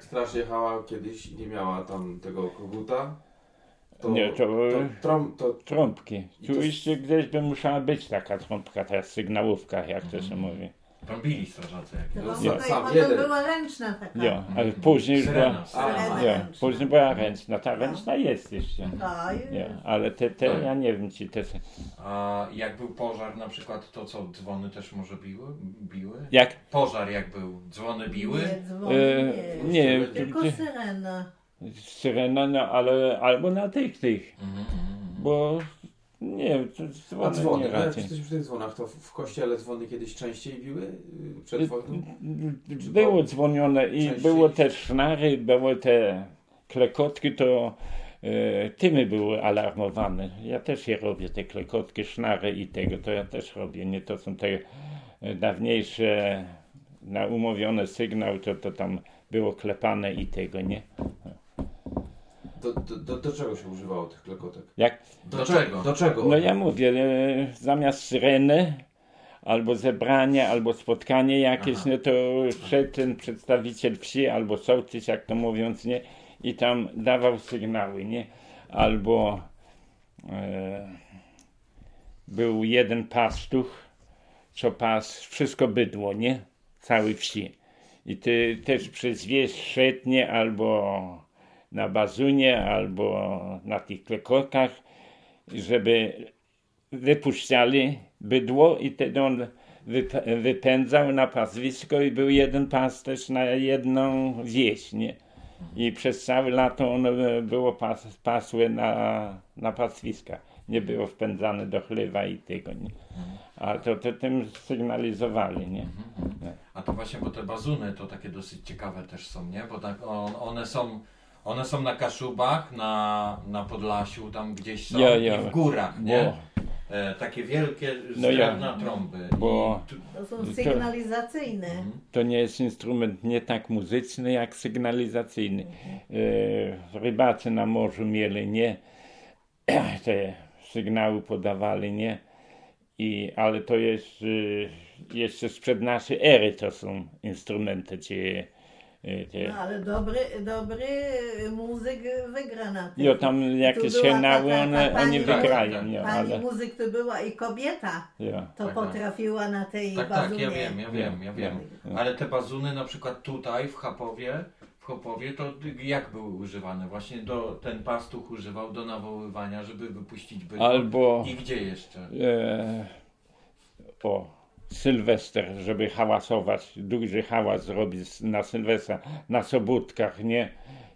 jak straż jechała kiedyś i nie miała tam tego koguta, to, Nie, to- to, to Trąbki. To Tu jeszcze gdzieś by musiała być taka trąbka, ta sygnałówka, jak to się mówi. Trąbili strażacy jak No, jest. Ja. Sam jeden. była ręczna taka. Ja, ale później już była, Syrena. Ja, ręczna. później była ręczna. Ta ręczna jest jeszcze. A, Ja, ale te, te, ja nie wiem, ci te, A jak był pożar na przykład, to co, dzwony też może biły? biły? jak, Pożar jak był, dzwony biły? Nie, e, nie. nie, Tylko ty- syrena. syrena, no, ale, albo na tych, tych, mhm, mhm. bo, nie to A dzwony, dzwony, nie raczej. jesteśmy przy tych dzwonach, to w kościele dzwony kiedyś częściej biły y, przed wojną? Było dzwonione i Częściej? było te sznary, były te klekotki, to e, tymi były alarmowane. Ja też je robię, te klekotki, sznary i tego, to ja też robię. Nie to są te dawniejsze na umówiony sygnał, to, to tam było klepane i tego, nie? Do, do, do, do czego się używało tych klekotek? Jak Do czego? Do czego? No ja mówię, e, zamiast syreny, albo zebranie, albo spotkanie jakieś, Aha. no to szedł ten przedstawiciel wsi, albo sołtys, jak to mówiąc, nie? I tam dawał sygnały, nie? Albo e, był jeden pastuch, co pas wszystko bydło, nie? Całej wsi. I ty też przez wieś szedł, nie? Albo na bazunie, albo na tych klekokach, żeby wypuszczali bydło i wtedy on wyp- wypędzał na paswisko i był jeden pasterz na jedną wieś, nie? I przez całe lato ono było pas, pasłe na, na paswiskach. Nie było wpędzane do chlewa i tego, nie? A to, to tym sygnalizowali, nie? A to właśnie, bo te bazuny to takie dosyć ciekawe też są, nie? Bo tak on, one są one są na Kaszubach, na, na Podlasiu, tam gdzieś są Ja, ja. i w górach, nie? Bo, E, takie wielkie z No ja. trąby. Bo- tu, To są To- sygnalizacyjne. to nie jest instrument nie tak muzyczny, jak sygnalizacyjny. E, rybacy na morzu mieli, nie? Te sygnały podawali, nie? I, ale to jest e, jeszcze sprzed naszej ery to są instrumenty, ci, e, te, No ale dobry, dobry muzyk wygra na tym. Jo, tam jakieś one, pani- oni wygrają, nie? Pani Ale, muzyk to była i kobieta, ja. to Tak, tak. potrafiła na tej tak, tak, bazunie. ja wiem, ja wiem, ja wiem. Ale te bazuny na przykład tutaj w Chapowie, w Chopowie, to jak były używane? Właśnie do, ten pastuch używał do nawoływania, żeby wypuścić bydło. Albo I gdzie jeszcze? e, o, Sylwester, żeby hałasować, duży hałas zrobić na Sylwestra, na Sobótkach, nie?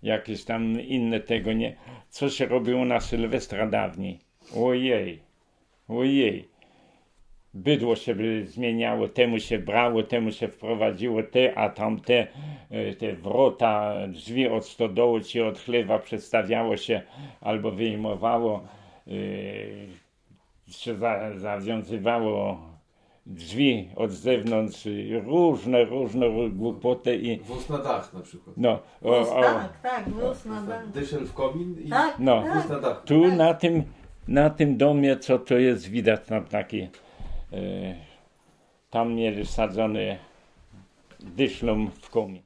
Jakieś tam inne tego, nie? Co się robiło na Sylwestra dawniej? Ojej, ojej. Bydło się zmieniało, temu się brało, temu się wprowadziło te, a tamte, e, te wrota, drzwi od stodoły czy od chlewa przestawiało się albo wyjmowało, e, się za, zawiązywało drzwi od zewnątrz, i różne, różne głupoty i Wóz na dach na przykład. no, Wóz, o, o, tak, tak, wóz na bank. Dyszel w komin i Tak, No. tak. wóz na dach. tu na tym, na tym domie, co to jest, widać tam taki, e, tam mieli sadzony dyszlą w komin.